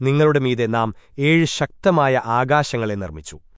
നിങ്ങളുടെ മീതെ നാം ഏഴ് ശക്തമായ ആകാശങ്ങളെ നിർമ്മിച്ചു.